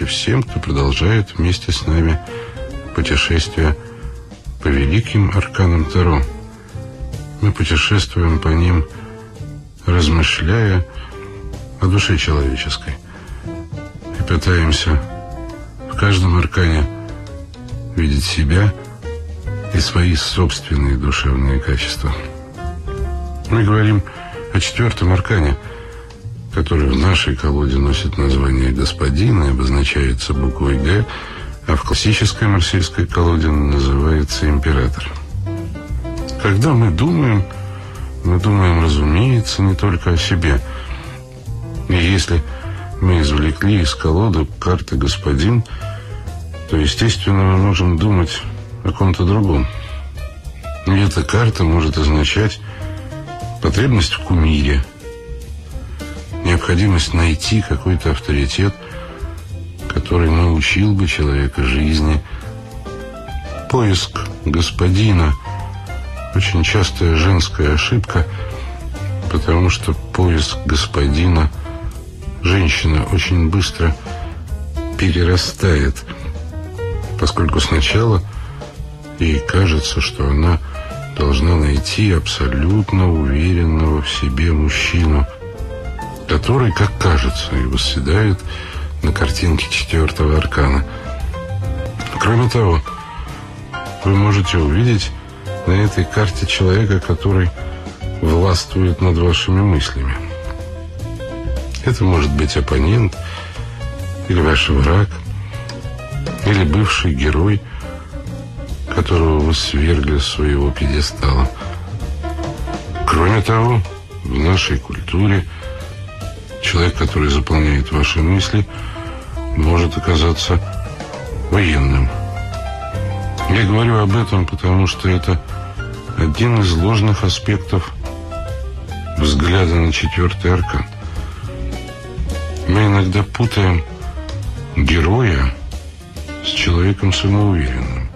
ночи всем, кто продолжает вместе с нами путешествие по великим арканам Таро. Мы путешествуем по ним, размышляя о душе человеческой. И пытаемся в каждом аркане видеть себя и свои собственные душевные качества. Мы говорим о четвертом аркане, который в нашей колоде носит название господина и обозначается буквой «Г», а в классической марсельской колоде называется император. Когда мы думаем, мы думаем, разумеется, не только о себе. И если мы извлекли из колоды карты «Господин», то, естественно, мы можем думать о ком-то другом. И эта карта может означать потребность в кумире, необходимость найти какой-то авторитет, который научил бы человека жизни, поиск господина – очень частая женская ошибка, потому что поиск господина женщина очень быстро перерастает, поскольку сначала ей кажется, что она должна найти абсолютно уверенного в себе мужчину, который, как кажется, и восседает на картинке четвертого аркана. Кроме того, вы можете увидеть на этой карте человека, который властвует над вашими мыслями. Это может быть оппонент, или ваш враг, или бывший герой, которого вы свергли с своего пьедестала. Кроме того, в нашей культуре человек, который заполняет ваши мысли, может оказаться военным. Я говорю об этом, потому что это один из ложных аспектов взгляда на четвертый аркан. Мы иногда путаем героя с человеком самоуверенным.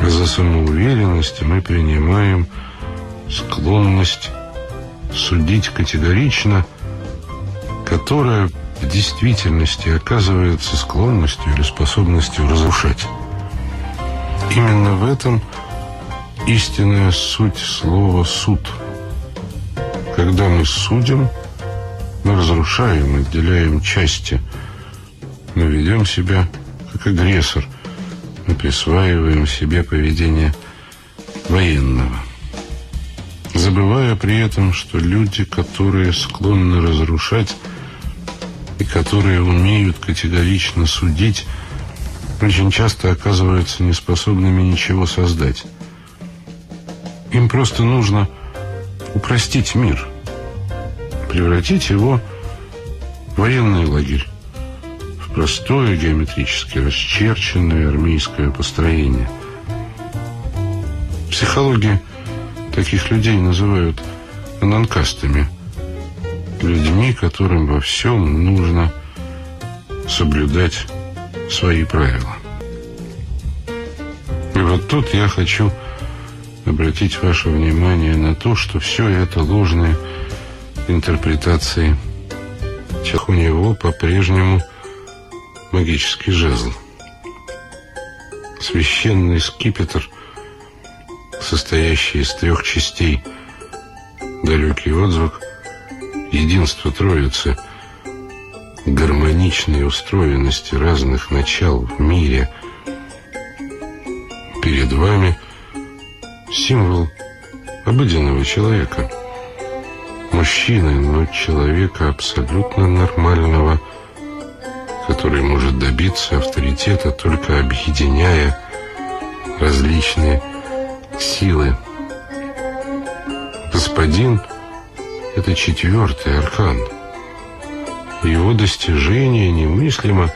А за самоуверенностью мы принимаем склонность судить категорично, которая в действительности оказывается склонностью или способностью разрушать. Именно в этом истинная суть слова «суд». Когда мы судим, мы разрушаем, отделяем части. Мы ведем себя как агрессор. Мы присваиваем себе поведение военного. Забывая при этом, что люди, которые склонны разрушать и которые умеют категорично судить, очень часто оказываются неспособными ничего создать. Им просто нужно упростить мир, превратить его в военный лагерь, в простое геометрически расчерченное армейское построение. Психологи таких людей называют ананкастами, людьми, которым во всем нужно соблюдать свои правила. И вот тут я хочу обратить ваше внимание на то, что все это ложные интерпретации. У него по-прежнему магический жезл. Священный скипетр, состоящий из трех частей. Далекий отзвук, единство Троицы, гармоничной устроенности разных начал в мире. Перед вами – символ обыденного человека. Мужчины, но человека абсолютно нормального, который может добиться авторитета, только объединяя различные силы. Господин — это четвертый аркан. Его достижение немыслимо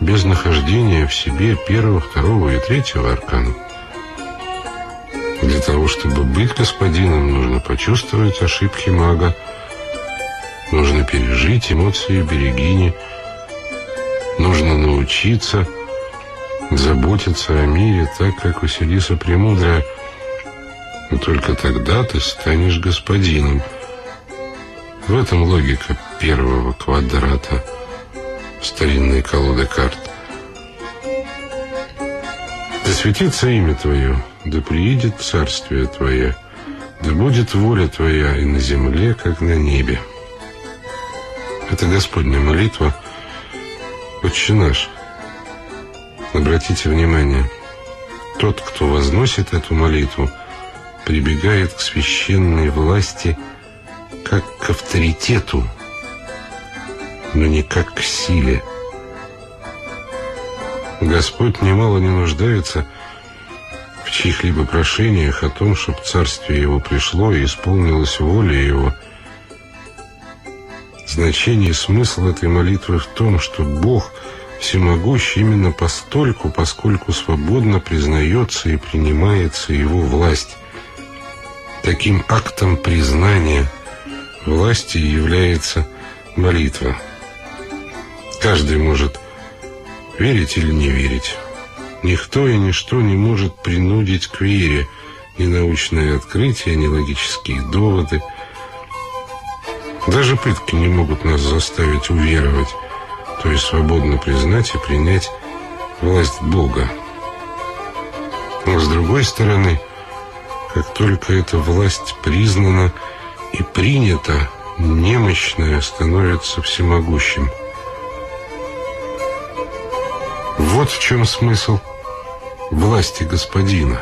без нахождения в себе первого, второго и третьего аркана. Для того, чтобы быть господином, нужно почувствовать ошибки мага, нужно пережить эмоции берегини, нужно научиться заботиться о мире так, как Василиса Премудрая. И только тогда ты станешь господином. В этом логика первого квадрата старинной колоды карт. Да светится имя Твое, да приидет царствие Твое, да будет воля Твоя и на земле, как на небе. Это Господня молитва, Отче наш. Обратите внимание, тот, кто возносит эту молитву, прибегает к священной власти как к авторитету, но не как к силе. Господь немало не нуждается в чьих-либо прошениях о том, чтобы царствие Его пришло и исполнилась воля Его. Значение и смысл этой молитвы в том, что Бог всемогущ именно постольку, поскольку свободно признается и принимается Его власть. Таким актом признания власти является молитва. Каждый может верить или не верить. Никто и ничто не может принудить к вере ни научные открытия, ни логические доводы. Даже пытки не могут нас заставить уверовать, то есть свободно признать и принять власть Бога. Но с другой стороны, как только эта власть признана и принята, немощное становится всемогущим. Вот в чем смысл власти господина.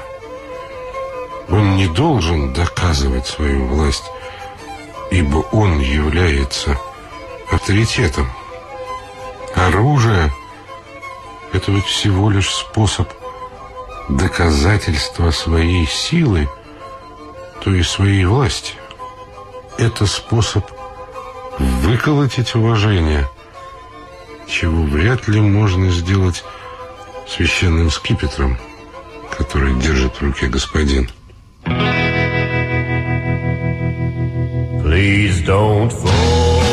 Он не должен доказывать свою власть, ибо он является авторитетом. Оружие – это ведь всего лишь способ доказательства своей силы, то есть своей власти. Это способ выколотить уважение, чего вряд ли можно сделать священным скипетром, который держит в руке господин. Please don't fall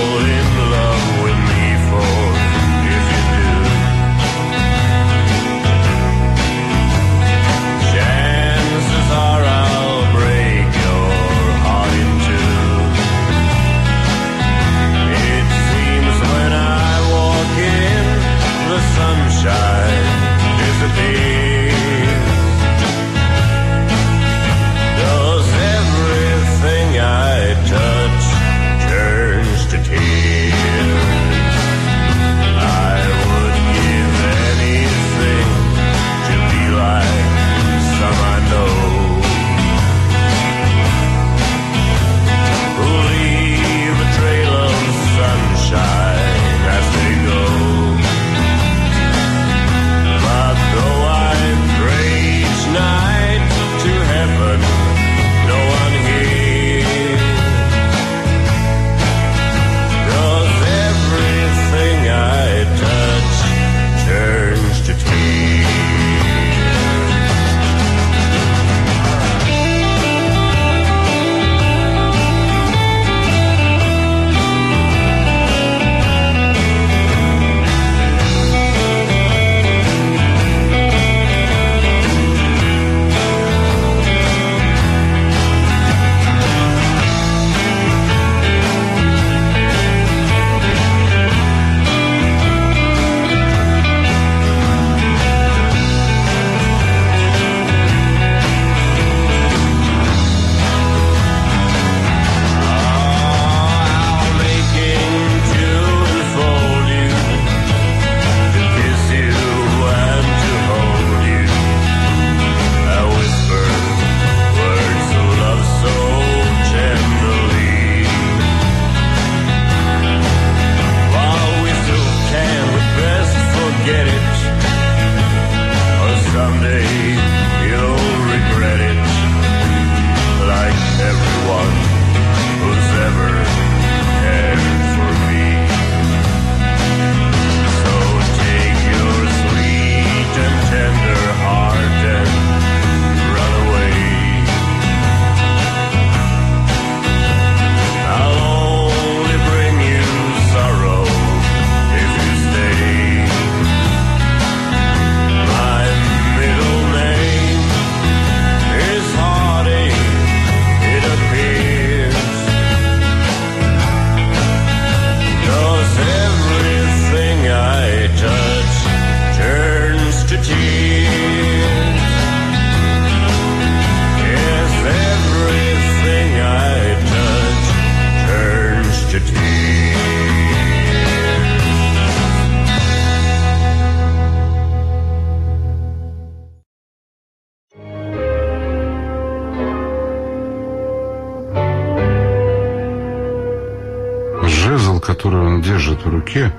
руке,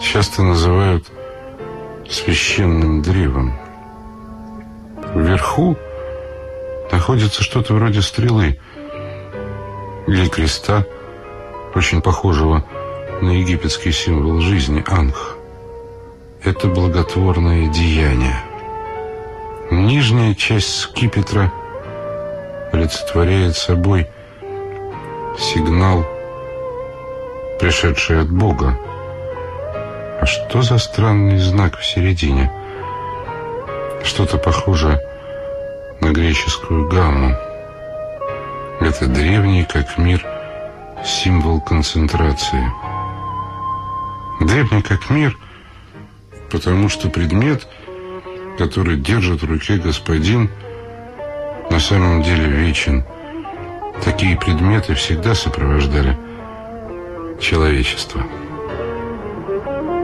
часто называют священным древом. Вверху находится что-то вроде стрелы или креста, очень похожего на египетский символ жизни Анх. Это благотворное деяние. Нижняя часть скипетра олицетворяет собой сигнал, пришедший от Бога. А что за странный знак в середине? Что-то похожее на греческую гамму. Это древний, как мир, символ концентрации. Древний, как мир, потому что предмет, который держит в руке господин, на самом деле вечен. Такие предметы всегда сопровождали человечество.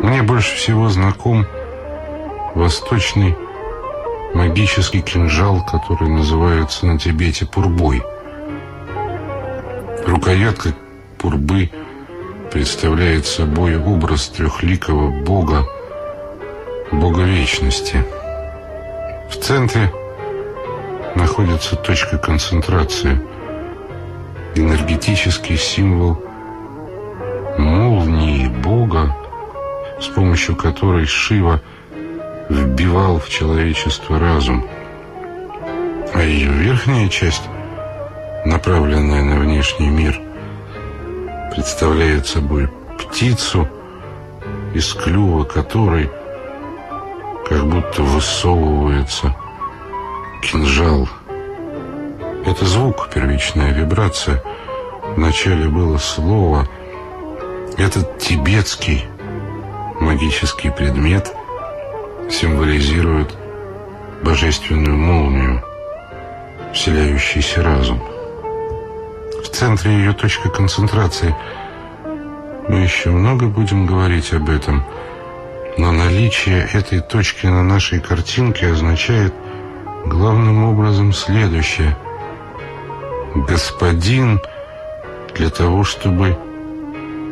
Мне больше всего знаком восточный магический кинжал, который называется на Тибете пурбой. Рукоятка пурбы представляет собой образ трехликого бога, бога вечности. В центре находится точка концентрации, энергетический символ с помощью которой Шива – вбивал в человечество разум. А ее верхняя часть, направленная на внешний мир, представляет собой птицу, из клюва которой как будто высовывается кинжал. Это звук, первичная вибрация. Вначале было слово. Этот тибетский магический предмет – символизирует божественную молнию, вселяющийся разум. В центре ее точка концентрации. Мы еще много будем говорить об этом, но наличие этой точки на нашей картинке означает главным образом следующее. Господин для того, чтобы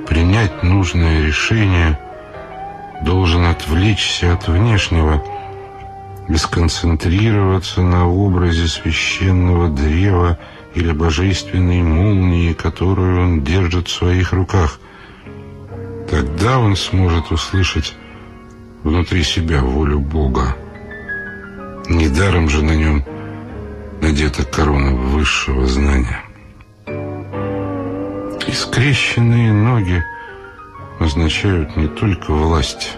принять нужное решение – должен отвлечься от внешнего и сконцентрироваться на образе священного древа или божественной молнии, которую он держит в своих руках. Тогда он сможет услышать внутри себя волю Бога. Недаром же на нем надета корона высшего знания. И скрещенные ноги означают не только власть.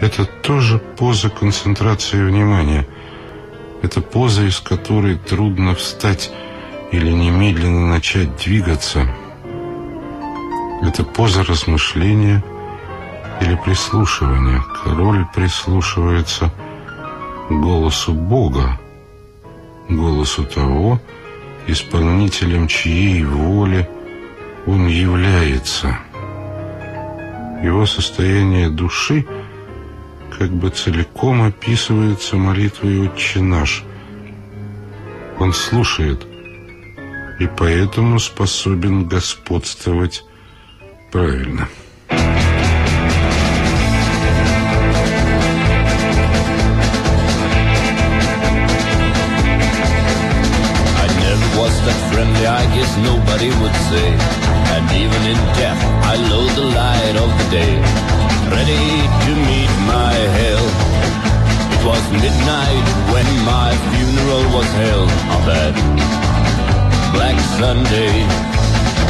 Это тоже поза концентрации внимания. Это поза, из которой трудно встать или немедленно начать двигаться. Это поза размышления или прислушивания. Король прислушивается голосу Бога, голосу того, исполнителем чьей воли он является – его состояние души как бы целиком описывается молитвой «Отче наш». Он слушает и поэтому способен господствовать правильно. Nobody would say And even in death, I loathe the light of the day. Ready to meet my hell. It was midnight when my funeral was held on that Black Sunday.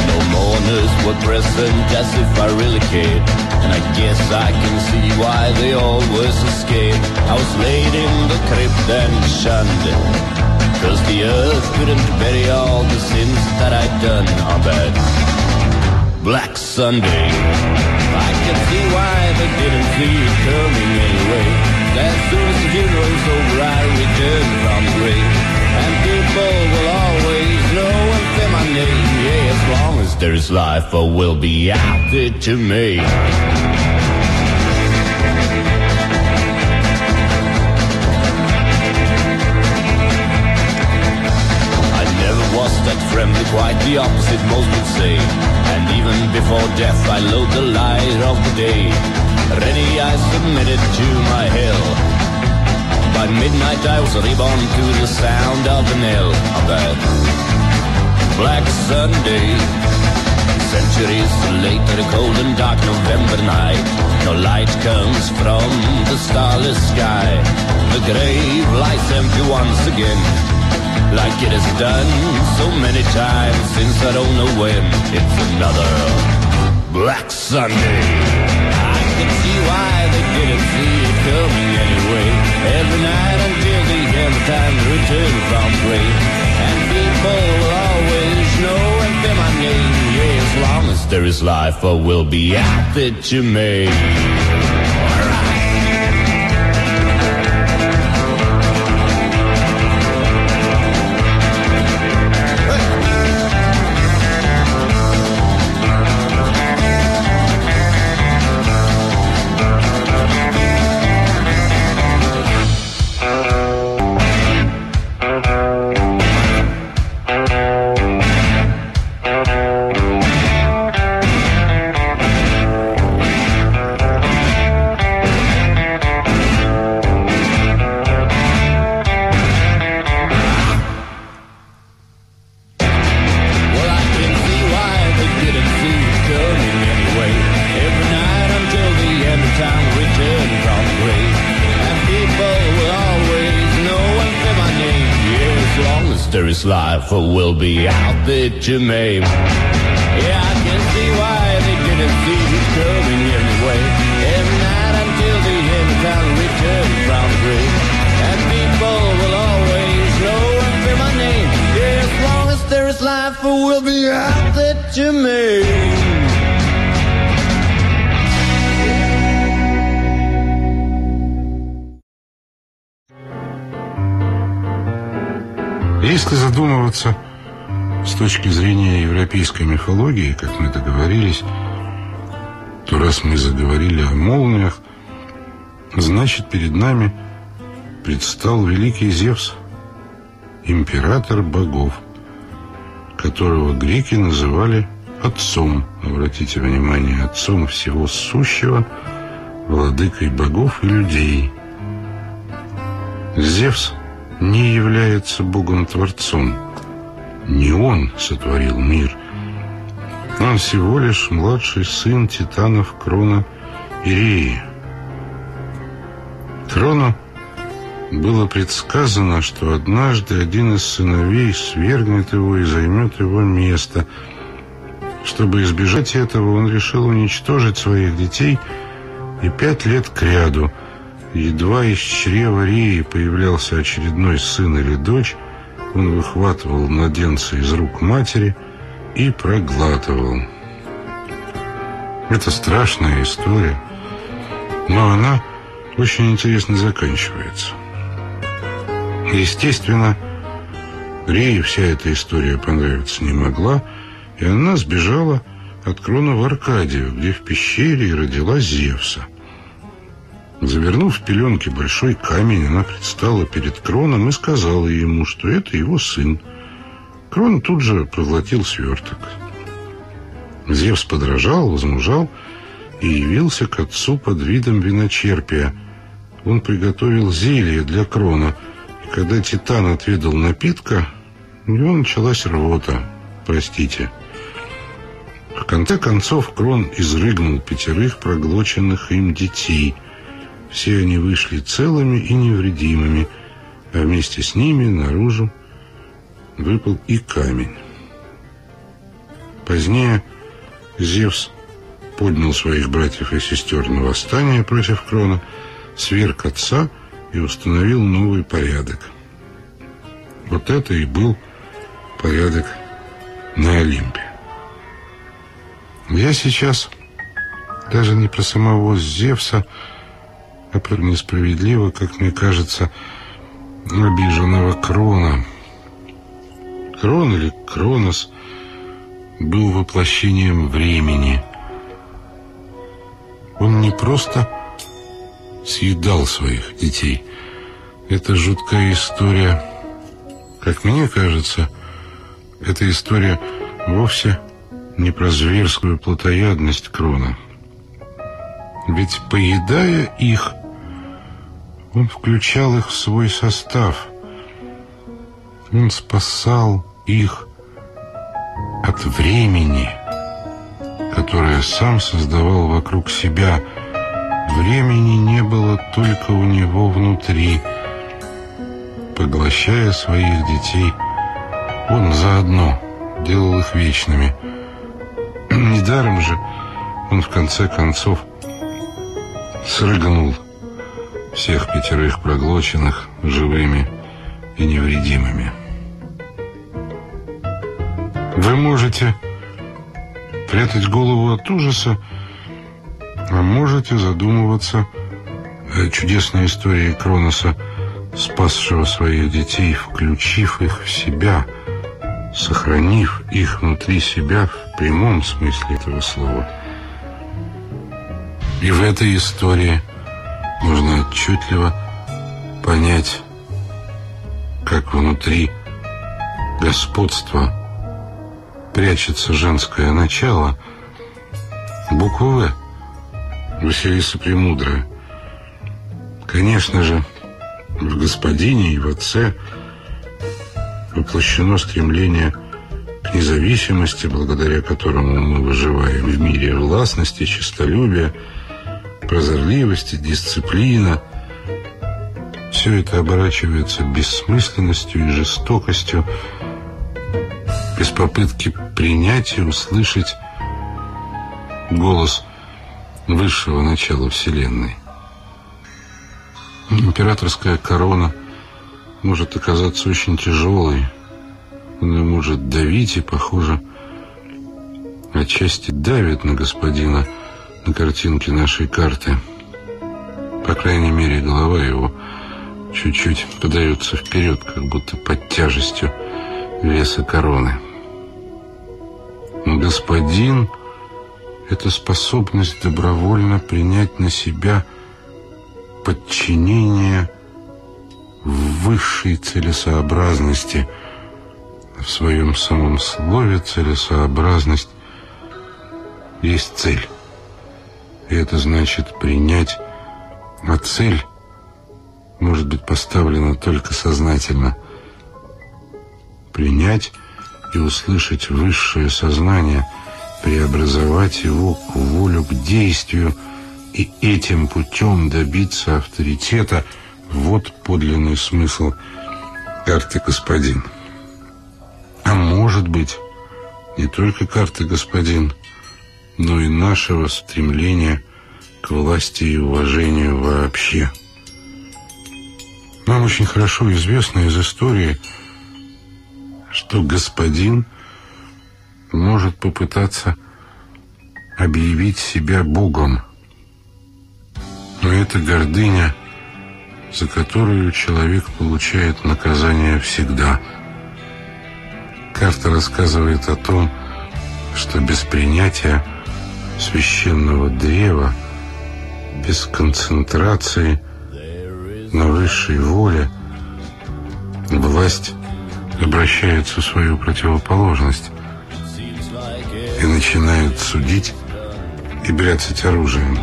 No mourners were present as if I really cared. And I guess I can see why they all were so scared. I was laid in the crypt and shunned. Cause the earth couldn't bury all the sins that I'd done on that Black Sunday. I can see why they didn't see it coming anyway. As soon as the funeral's over, I return from the grave. And people will always know and say my name. Yeah, as long as there's life, I will be out there to me. quite the opposite most would say. And even before death, I load the light of the day. Ready, I submitted to my hill. By midnight, I was reborn to the sound of the nail of that Black Sunday. Centuries later, a cold and dark November night. No light comes from the starless sky. The grave lies empty once again like it has done so many times since I don't know when. It's another Black Sunday. I can see why they didn't see it coming anyway. Every night until the end of time, to return from grave, and people will always know and fear my name. Yeah, as long as there is life, I will be out you may. life will be out that you made. Задумываться с точки зрения европейской мифологии, как мы договорились, то раз мы заговорили о молниях, значит, перед нами предстал великий Зевс, император богов, которого греки называли отцом, обратите внимание, отцом всего сущего, владыкой богов и людей. Зевс не является богом-творцом. Не он сотворил мир. Он всего лишь младший сын титанов Крона и Реи. Крону было предсказано, что однажды один из сыновей свергнет его и займет его место. Чтобы избежать этого, он решил уничтожить своих детей и пять лет кряду – Едва из чрева Реи появлялся очередной сын или дочь, он выхватывал младенца из рук матери и проглатывал. Это страшная история, но она очень интересно заканчивается. Естественно, Рее вся эта история понравиться не могла, и она сбежала от Крона в Аркадию, где в пещере и родила Зевса. Завернув в пеленки большой камень, она предстала перед Кроном и сказала ему, что это его сын. Крон тут же проглотил сверток. Зевс подражал, возмужал и явился к отцу под видом виночерпия. Он приготовил зелье для Крона, и когда Титан отведал напитка, у него началась рвота. Простите. В конце концов Крон изрыгнул пятерых проглоченных им детей – все они вышли целыми и невредимыми, а вместе с ними наружу выпал и камень. Позднее Зевс поднял своих братьев и сестер на восстание против Крона, сверг отца и установил новый порядок. Вот это и был порядок на Олимпе. Я сейчас даже не про самого Зевса, про несправедливо, как мне кажется, обиженного Крона. Крон или Кронос был воплощением времени. Он не просто съедал своих детей. Это жуткая история. Как мне кажется, эта история вовсе не про зверскую плотоядность Крона. Ведь, поедая их, Он включал их в свой состав. Он спасал их от времени, которое сам создавал вокруг себя. Времени не было только у него внутри. Поглощая своих детей, он заодно делал их вечными. Недаром же он в конце концов срыгнул всех пятерых проглоченных живыми и невредимыми. Вы можете прятать голову от ужаса, а можете задумываться о чудесной истории Кроноса, спасшего своих детей, включив их в себя, сохранив их внутри себя в прямом смысле этого слова. И в этой истории можно отчетливо понять, как внутри господства прячется женское начало. Буква «В» Василиса Премудрая. Конечно же, в господине и в отце воплощено стремление к независимости, благодаря которому мы выживаем в мире властности, честолюбия, прозорливости, дисциплина. Все это оборачивается бессмысленностью и жестокостью, без попытки принять и услышать голос высшего начала Вселенной. Императорская корона может оказаться очень тяжелой. Она может давить и, похоже, отчасти давит на господина на картинке нашей карты. По крайней мере, голова его чуть-чуть подается вперед, как будто под тяжестью веса короны. Господин — это способность добровольно принять на себя подчинение высшей целесообразности. В своем самом слове целесообразность есть цель. И это значит принять, а цель может быть поставлена только сознательно. Принять и услышать высшее сознание, преобразовать его к волю к действию и этим путем добиться авторитета – вот подлинный смысл карты «Господин». А может быть, не только карты «Господин», но и нашего стремления к власти и уважению вообще. Нам очень хорошо известно из истории, что господин может попытаться объявить себя Богом. Но эта гордыня, за которую человек получает наказание всегда. Карта рассказывает о том, что без принятия священного древа, без концентрации на высшей воле, власть обращается в свою противоположность и начинает судить и бряцать оружием.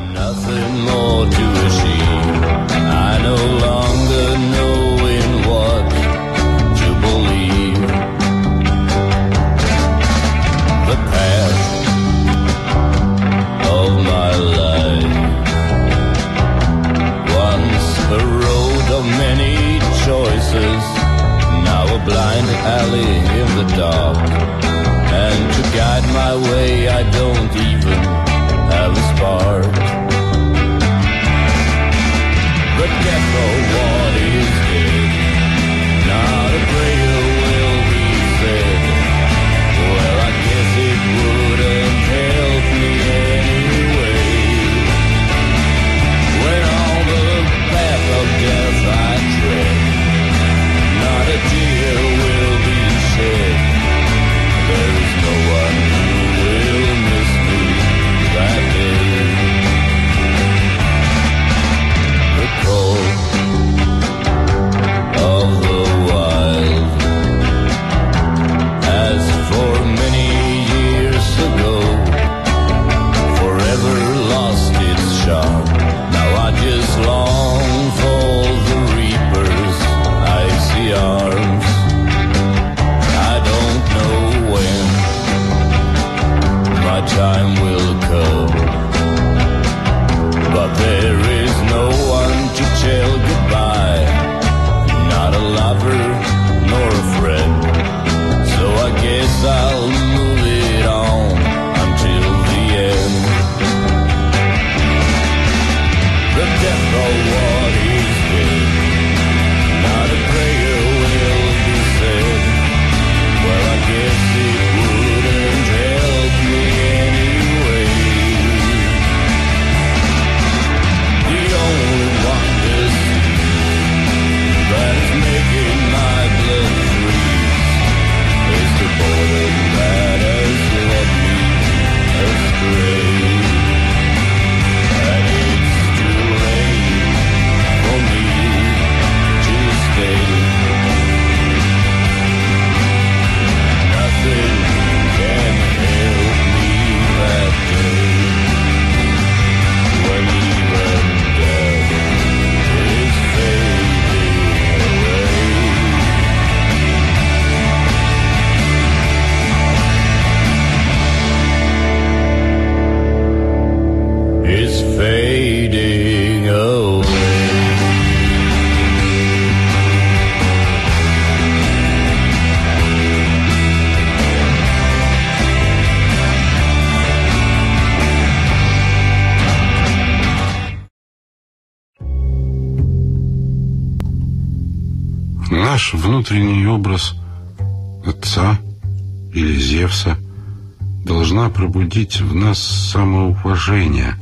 Blind alley in the dark. And to guide my way, I don't even have a spark. But death, oh, Наш внутренний образ отца или Зевса должна пробудить в нас самоуважение.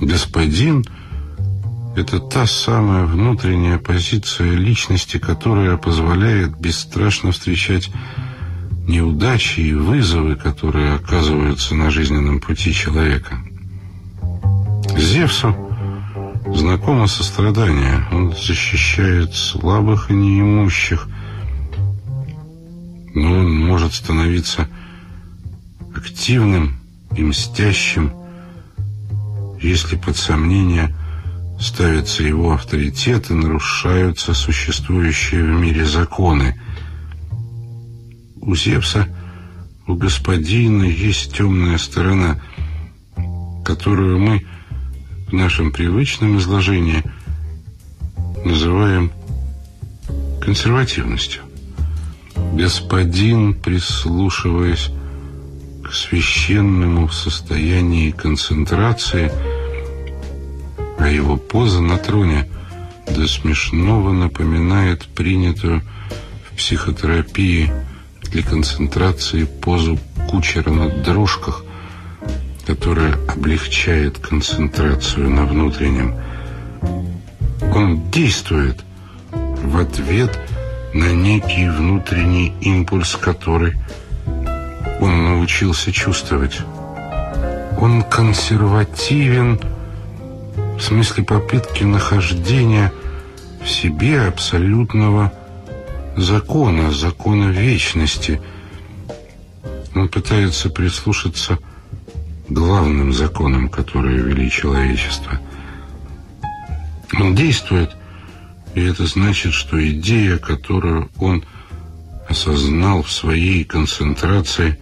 Господин — это та самая внутренняя позиция личности, которая позволяет бесстрашно встречать неудачи и вызовы, которые оказываются на жизненном пути человека. Зевсу Знакомо сострадание. Он защищает слабых и неимущих. Но он может становиться активным и мстящим, если под сомнение ставится его авторитет и нарушаются существующие в мире законы. У Зевса, у господина есть темная сторона, которую мы в нашем привычном изложении называем консервативностью. Господин, прислушиваясь к священному в состоянии концентрации, а его поза на троне до смешного напоминает принятую в психотерапии для концентрации позу кучера на дрожках, которая облегчает концентрацию на внутреннем. Он действует в ответ на некий внутренний импульс, который он научился чувствовать. Он консервативен в смысле попытки нахождения в себе абсолютного закона, закона вечности. Он пытается прислушаться к главным законом, которые вели человечество. Он действует, и это значит, что идея, которую он осознал в своей концентрации,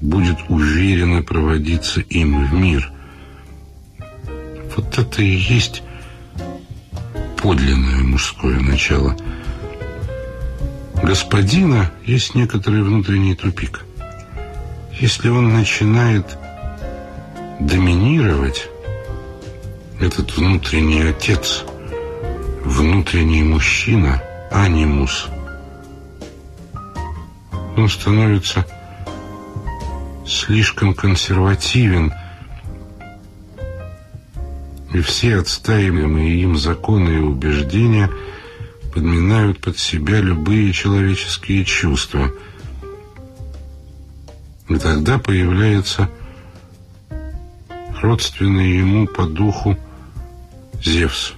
будет уверенно проводиться им в мир. Вот это и есть подлинное мужское начало. Господина есть некоторый внутренний тупик. Если он начинает доминировать, этот внутренний отец, внутренний мужчина, анимус, он становится слишком консервативен, и все отстаиваемые им законы и убеждения подминают под себя любые человеческие чувства – и тогда появляется родственный ему по духу Зевс,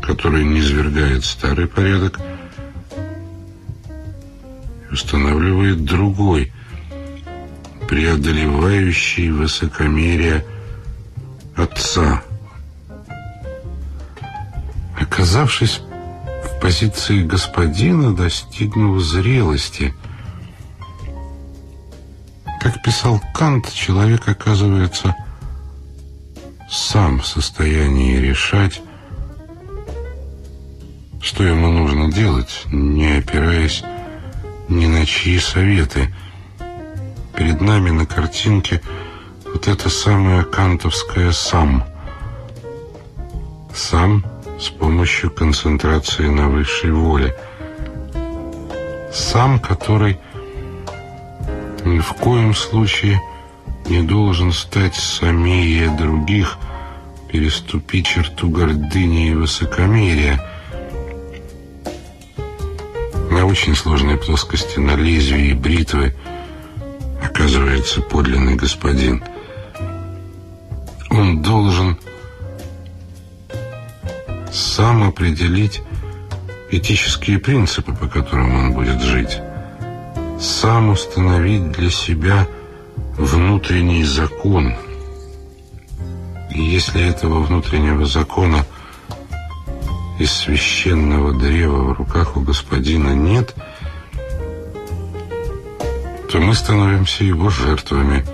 который низвергает старый порядок и устанавливает другой, преодолевающий высокомерие отца. Оказавшись в позиции господина, достигнув зрелости – как писал Кант, человек оказывается сам в состоянии решать, что ему нужно делать, не опираясь ни на чьи советы. Перед нами на картинке вот это самое кантовское «сам». «Сам» с помощью концентрации на высшей воле. «Сам», который ни в коем случае не должен стать самее других, переступить черту гордыни и высокомерия. На очень сложной плоскости, на лезвии бритвы, оказывается подлинный господин. Он должен сам определить этические принципы, по которым он будет жить. Сам установить для себя внутренний закон. И если этого внутреннего закона из священного древа в руках у господина нет, то мы становимся его жертвами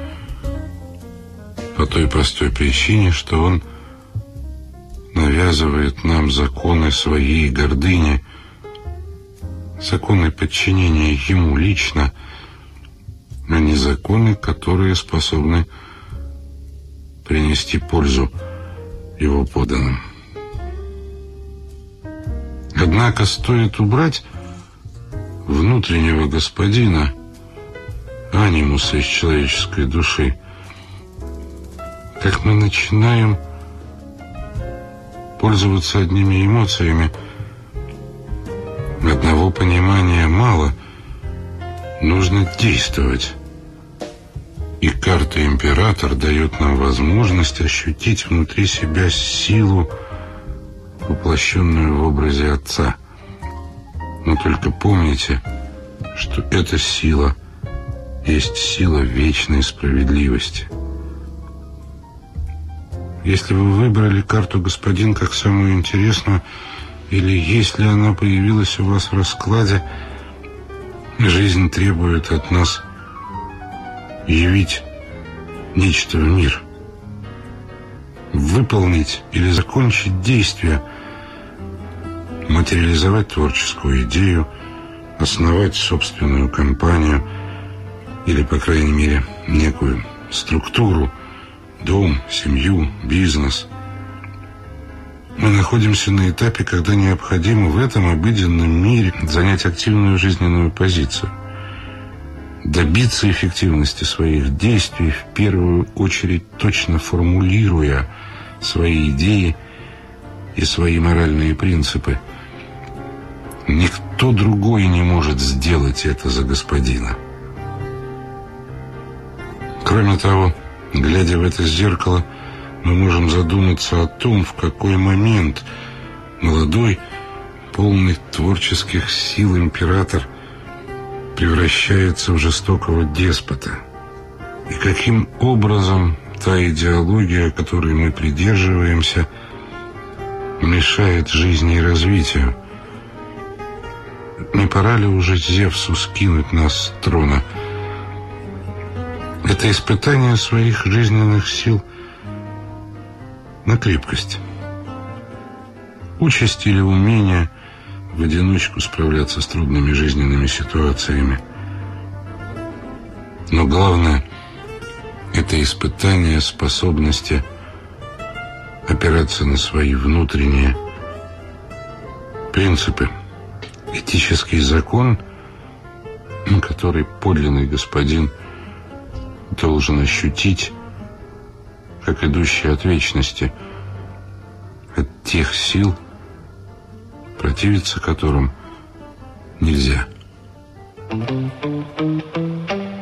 по той простой причине, что он – навязывает нам законы своей гордыни, законы подчинения ему лично, а не законы, которые способны принести пользу его поданным. Однако стоит убрать внутреннего господина, анимуса из человеческой души, как мы начинаем пользоваться одними эмоциями. Одного понимания мало. Нужно действовать. И карта «Император» дает нам возможность ощутить внутри себя силу, воплощенную в образе Отца. Но только помните, что эта сила есть сила вечной справедливости. Если вы выбрали карту «Господин» как самую интересную, или если она появилась у вас в раскладе, жизнь требует от нас явить нечто в мир. Выполнить или закончить действие, материализовать творческую идею, основать собственную компанию или, по крайней мере, некую структуру – дом, семью, бизнес. Мы находимся на этапе, когда необходимо в этом обыденном мире занять активную жизненную позицию. Добиться эффективности своих действий, в первую очередь точно формулируя свои идеи и свои моральные принципы. Никто другой не может сделать это за господина. Кроме того, Глядя в это зеркало, мы можем задуматься о том, в какой момент молодой, полный творческих сил император превращается в жестокого деспота. И каким образом та идеология, которой мы придерживаемся, мешает жизни и развитию. Не пора ли уже Зевсу скинуть нас с трона – это испытание своих жизненных сил на крепкость. Участь или умение в одиночку справляться с трудными жизненными ситуациями. Но главное – это испытание способности опираться на свои внутренние принципы. Этический закон, который подлинный господин – должен ощутить, как идущий от вечности, от тех сил, противиться которым нельзя. Thank you.